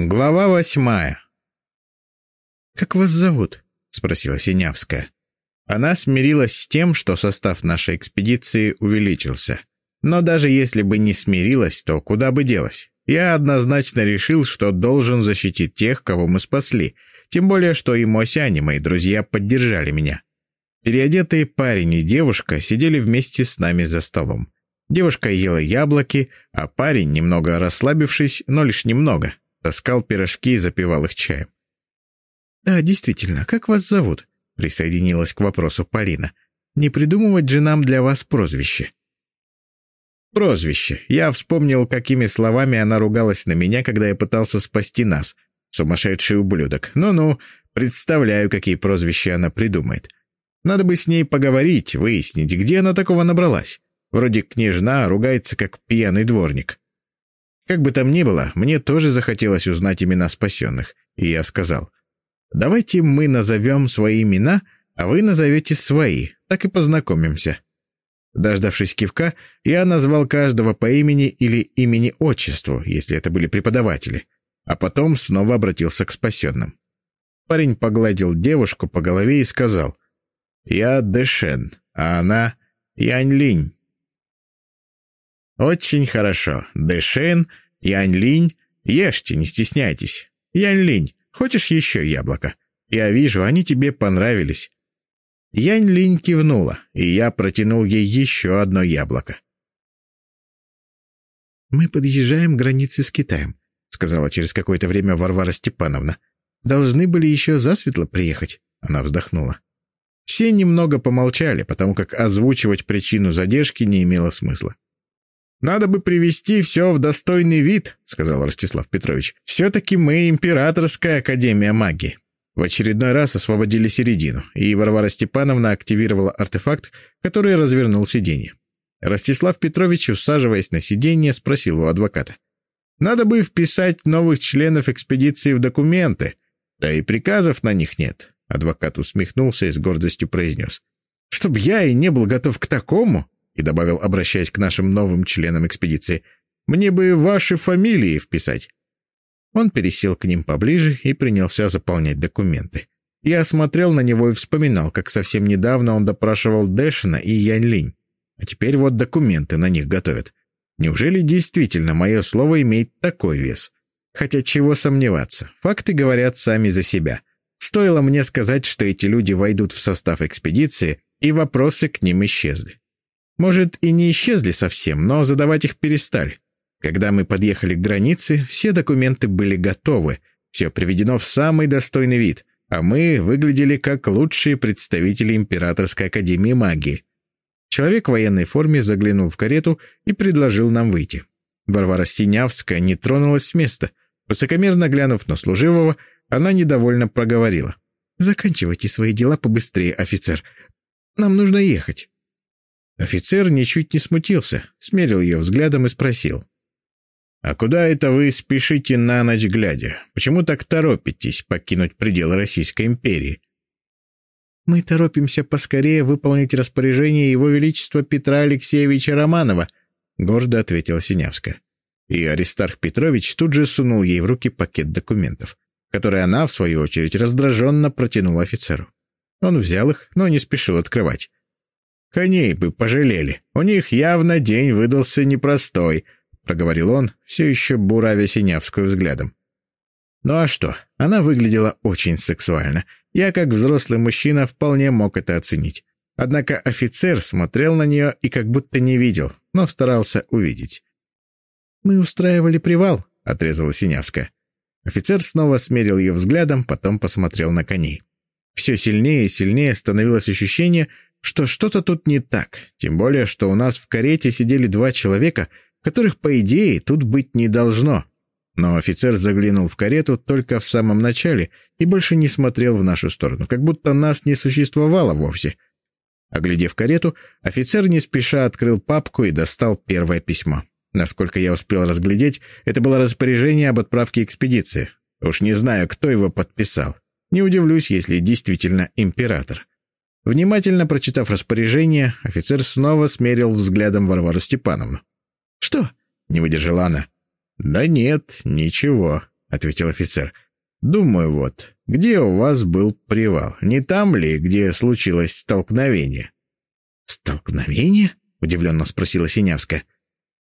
Глава восьмая. «Как вас зовут?» — спросила Синявская. Она смирилась с тем, что состав нашей экспедиции увеличился. Но даже если бы не смирилась, то куда бы делась? Я однозначно решил, что должен защитить тех, кого мы спасли, тем более, что и Мосяне, мои друзья, поддержали меня. Переодетые парень и девушка сидели вместе с нами за столом. Девушка ела яблоки, а парень, немного расслабившись, но лишь немного, таскал пирожки и запивал их чаем. «Да, действительно, как вас зовут?» — присоединилась к вопросу Полина. «Не придумывать же нам для вас прозвище». Прозвище. Я вспомнил, какими словами она ругалась на меня, когда я пытался спасти нас. Сумасшедший ублюдок. Ну-ну, представляю, какие прозвища она придумает. Надо бы с ней поговорить, выяснить, где она такого набралась. Вроде княжна ругается, как пьяный дворник. Как бы там ни было, мне тоже захотелось узнать имена спасенных, и я сказал, «Давайте мы назовем свои имена, а вы назовете свои, так и познакомимся». Дождавшись кивка, я назвал каждого по имени или имени-отчеству, если это были преподаватели, а потом снова обратился к спасенным. Парень погладил девушку по голове и сказал, «Я Дэшен, а она Янь Линь». «Очень хорошо. Дэшен, Янь-Линь, ешьте, не стесняйтесь. Янь-Линь, хочешь еще яблоко? Я вижу, они тебе понравились». Янь-Линь кивнула, и я протянул ей еще одно яблоко. «Мы подъезжаем к границе с Китаем», — сказала через какое-то время Варвара Степановна. «Должны были еще засветло приехать», — она вздохнула. Все немного помолчали, потому как озвучивать причину задержки не имело смысла. «Надо бы привести все в достойный вид», — сказал Ростислав Петрович. «Все-таки мы императорская академия магии». В очередной раз освободили середину, и Варвара Степановна активировала артефакт, который развернул сиденье. Ростислав Петрович, усаживаясь на сиденье, спросил у адвоката. «Надо бы вписать новых членов экспедиции в документы, да и приказов на них нет», — адвокат усмехнулся и с гордостью произнес. «Чтоб я и не был готов к такому, и добавил, обращаясь к нашим новым членам экспедиции, «Мне бы ваши фамилии вписать». Он пересел к ним поближе и принялся заполнять документы. Я смотрел на него и вспоминал, как совсем недавно он допрашивал Дэшина и Янь Линь. А теперь вот документы на них готовят. Неужели действительно мое слово имеет такой вес? Хотя чего сомневаться, факты говорят сами за себя. Стоило мне сказать, что эти люди войдут в состав экспедиции, и вопросы к ним исчезли. Может, и не исчезли совсем, но задавать их перестали. Когда мы подъехали к границе, все документы были готовы, все приведено в самый достойный вид, а мы выглядели как лучшие представители Императорской Академии Магии. Человек в военной форме заглянул в карету и предложил нам выйти. Варвара Синявская не тронулась с места. Высокомерно глянув на служивого, она недовольно проговорила. «Заканчивайте свои дела побыстрее, офицер. Нам нужно ехать». Офицер ничуть не смутился, смерил ее взглядом и спросил. «А куда это вы спешите на ночь глядя? Почему так торопитесь покинуть пределы Российской империи?» «Мы торопимся поскорее выполнить распоряжение Его Величества Петра Алексеевича Романова», — гордо ответила Синявская. И Аристарх Петрович тут же сунул ей в руки пакет документов, который она, в свою очередь, раздраженно протянула офицеру. Он взял их, но не спешил открывать. Коней бы пожалели. У них явно день выдался непростой, — проговорил он, все еще буравя Синявскую взглядом. Ну а что, она выглядела очень сексуально. Я, как взрослый мужчина, вполне мог это оценить. Однако офицер смотрел на нее и как будто не видел, но старался увидеть. «Мы устраивали привал», — отрезала Синявская. Офицер снова смерил ее взглядом, потом посмотрел на коней. Все сильнее и сильнее становилось ощущение, что что-то тут не так, тем более, что у нас в карете сидели два человека, которых, по идее, тут быть не должно. Но офицер заглянул в карету только в самом начале и больше не смотрел в нашу сторону, как будто нас не существовало вовсе. Оглядев карету, офицер не спеша открыл папку и достал первое письмо. Насколько я успел разглядеть, это было распоряжение об отправке экспедиции. Уж не знаю, кто его подписал. Не удивлюсь, если действительно император. Внимательно прочитав распоряжение, офицер снова смерил взглядом Варвару Степановну. «Что?» — не выдержала она. «Да нет, ничего», — ответил офицер. «Думаю, вот, где у вас был привал? Не там ли, где случилось столкновение?» «Столкновение?» — удивленно спросила Синявская.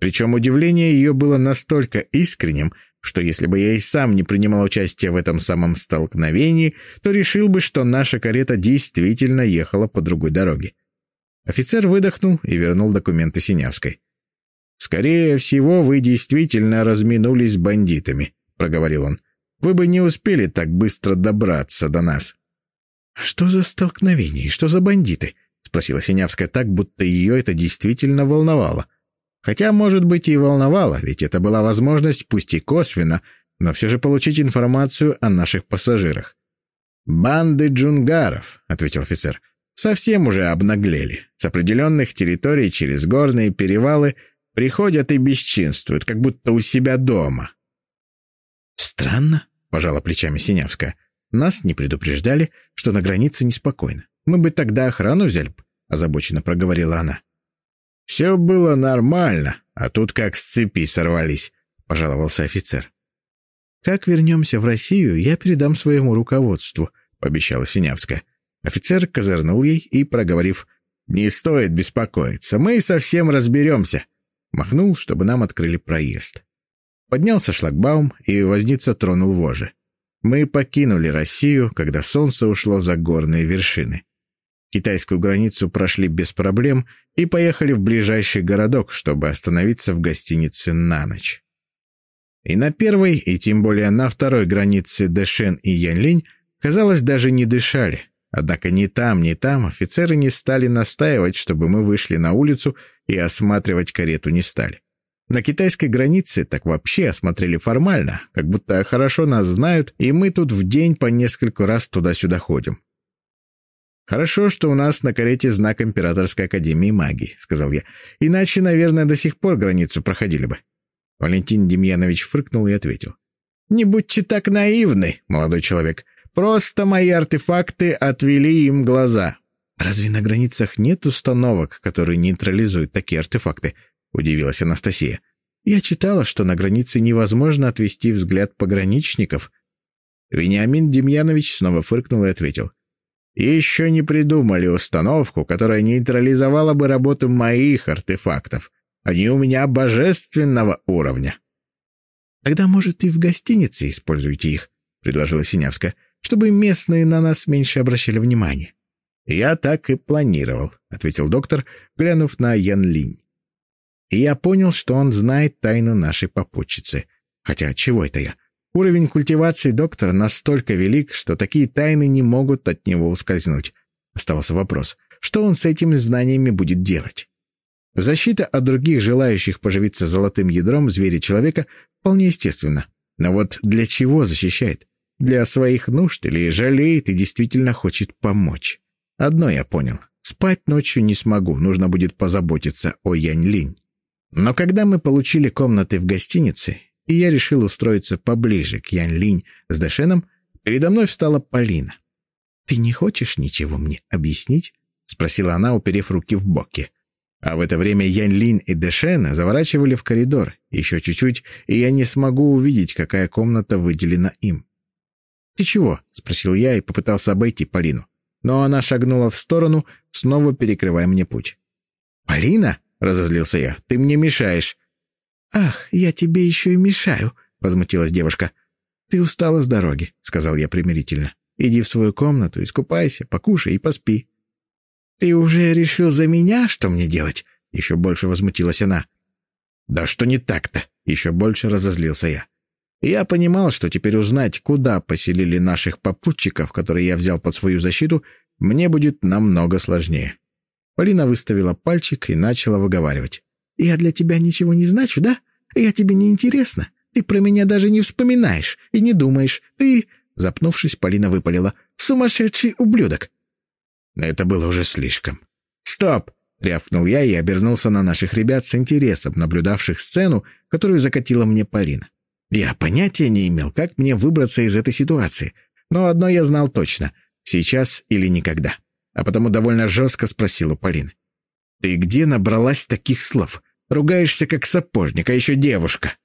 Причем удивление ее было настолько искренним, что если бы я и сам не принимал участие в этом самом столкновении, то решил бы, что наша карета действительно ехала по другой дороге. Офицер выдохнул и вернул документы Синявской. «Скорее всего, вы действительно разминулись с бандитами», — проговорил он. «Вы бы не успели так быстро добраться до нас». «А что за столкновение? Что за бандиты?» — спросила Синявская так, будто ее это действительно волновало. Хотя, может быть, и волновало, ведь это была возможность, пусть и косвенно, но все же получить информацию о наших пассажирах. «Банды джунгаров», — ответил офицер, — «совсем уже обнаглели. С определенных территорий через горные перевалы приходят и бесчинствуют, как будто у себя дома». «Странно», — пожала плечами Синявская. «Нас не предупреждали, что на границе неспокойно. Мы бы тогда охрану взяли бы», — озабоченно проговорила она. «Все было нормально, а тут как с цепи сорвались», — пожаловался офицер. «Как вернемся в Россию, я передам своему руководству», — пообещала Синявская. Офицер козырнул ей и, проговорив, «Не стоит беспокоиться, мы совсем разберемся», махнул, чтобы нам открыли проезд. Поднялся шлагбаум, и возница тронул вожжи. Мы покинули Россию, когда солнце ушло за горные вершины. Китайскую границу прошли без проблем и поехали в ближайший городок, чтобы остановиться в гостинице на ночь. И на первой, и тем более на второй границе Дэшен и Янлинь, казалось, даже не дышали. Однако ни там, ни там офицеры не стали настаивать, чтобы мы вышли на улицу и осматривать карету не стали. На китайской границе так вообще осмотрели формально, как будто хорошо нас знают, и мы тут в день по несколько раз туда-сюда ходим. «Хорошо, что у нас на карете знак Императорской Академии Магии», — сказал я. «Иначе, наверное, до сих пор границу проходили бы». Валентин Демьянович фрыкнул и ответил. «Не будьте так наивны, молодой человек. Просто мои артефакты отвели им глаза». «Разве на границах нет установок, которые нейтрализуют такие артефакты?» — удивилась Анастасия. «Я читала, что на границе невозможно отвести взгляд пограничников». Вениамин Демьянович снова фыркнул и ответил еще не придумали установку, которая нейтрализовала бы работу моих артефактов. Они у меня божественного уровня. — Тогда, может, и в гостинице используйте их, — предложила Синявска, — чтобы местные на нас меньше обращали внимание. — Я так и планировал, — ответил доктор, глянув на Ян Линь. И я понял, что он знает тайну нашей попутчицы. Хотя чего это я? Уровень культивации доктора настолько велик, что такие тайны не могут от него ускользнуть. Оставался вопрос, что он с этими знаниями будет делать? Защита от других желающих поживиться золотым ядром зверя-человека вполне естественна. Но вот для чего защищает? Для своих нужд или жалеет и действительно хочет помочь? Одно я понял. Спать ночью не смогу, нужно будет позаботиться о Янь-Линь. Но когда мы получили комнаты в гостинице, и я решил устроиться поближе к Янь Линь с Дэшеном, передо мной встала Полина. «Ты не хочешь ничего мне объяснить?» — спросила она, уперев руки в боки. А в это время Янь Линь и Дэшен заворачивали в коридор. Еще чуть-чуть, и я не смогу увидеть, какая комната выделена им. «Ты чего?» — спросил я и попытался обойти Полину. Но она шагнула в сторону, снова перекрывая мне путь. «Полина?» — разозлился я. «Ты мне мешаешь. «Ах, я тебе еще и мешаю», — возмутилась девушка. «Ты устала с дороги», — сказал я примирительно. «Иди в свою комнату, искупайся, покушай и поспи». «Ты уже решил за меня, что мне делать?» — еще больше возмутилась она. «Да что не так-то?» — еще больше разозлился я. Я понимал, что теперь узнать, куда поселили наших попутчиков, которые я взял под свою защиту, мне будет намного сложнее. Полина выставила пальчик и начала выговаривать. Я для тебя ничего не значу, да? Я тебе не интересна. Ты про меня даже не вспоминаешь и не думаешь. Ты...» Запнувшись, Полина выпалила. «Сумасшедший ублюдок!» Это было уже слишком. «Стоп!» — рявкнул я и обернулся на наших ребят с интересом, наблюдавших сцену, которую закатила мне Полина. Я понятия не имел, как мне выбраться из этой ситуации. Но одно я знал точно — сейчас или никогда. А потому довольно жестко спросил у Полины. «Ты где набралась таких слов? Ругаешься, как сапожник, а еще девушка».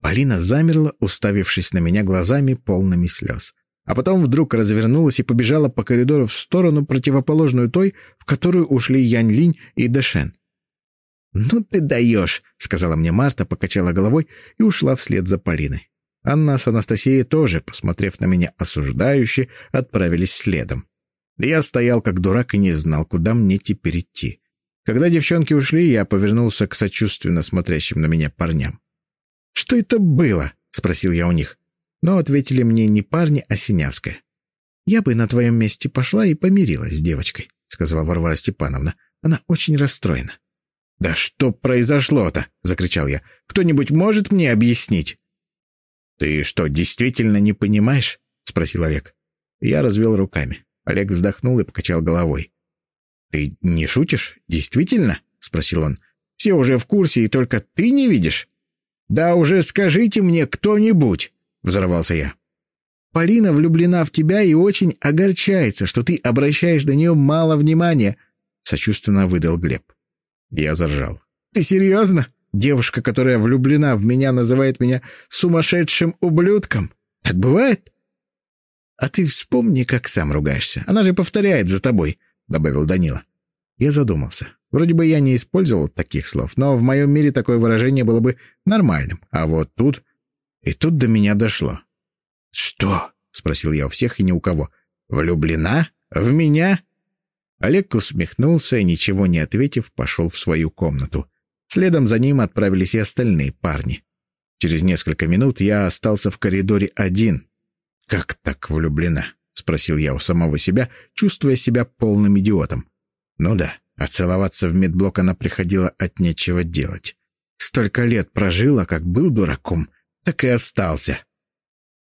Полина замерла, уставившись на меня глазами, полными слез. А потом вдруг развернулась и побежала по коридору в сторону, противоположную той, в которую ушли Янь Линь и Дэшен. «Ну ты даешь», — сказала мне Марта, покачала головой и ушла вслед за Полиной. Анна с Анастасией тоже, посмотрев на меня осуждающе, отправились следом. Я стоял как дурак и не знал, куда мне теперь идти. Когда девчонки ушли, я повернулся к сочувственно смотрящим на меня парням. «Что это было?» — спросил я у них. Но ответили мне не парни, а Синявская. «Я бы на твоем месте пошла и помирилась с девочкой», — сказала Варвара Степановна. «Она очень расстроена». «Да что произошло-то?» — закричал я. «Кто-нибудь может мне объяснить?» «Ты что, действительно не понимаешь?» — спросил Олег. Я развел руками. Олег вздохнул и покачал головой. «Ты не шутишь? Действительно?» — спросил он. «Все уже в курсе, и только ты не видишь?» «Да уже скажите мне кто-нибудь!» — взорвался я. «Полина влюблена в тебя и очень огорчается, что ты обращаешь на нее мало внимания», — сочувственно выдал Глеб. Я заржал. «Ты серьезно? Девушка, которая влюблена в меня, называет меня сумасшедшим ублюдком? Так бывает?» «А ты вспомни, как сам ругаешься. Она же повторяет за тобой», — добавил Данила. Я задумался. Вроде бы я не использовал таких слов, но в моем мире такое выражение было бы нормальным. А вот тут... И тут до меня дошло. «Что?» — спросил я у всех и ни у кого. «Влюблена? В меня?» Олег усмехнулся и, ничего не ответив, пошел в свою комнату. Следом за ним отправились и остальные парни. Через несколько минут я остался в коридоре один. «Как так влюблена?» — спросил я у самого себя, чувствуя себя полным идиотом. «Ну да, а целоваться в медблок она приходила от нечего делать. Столько лет прожила, как был дураком, так и остался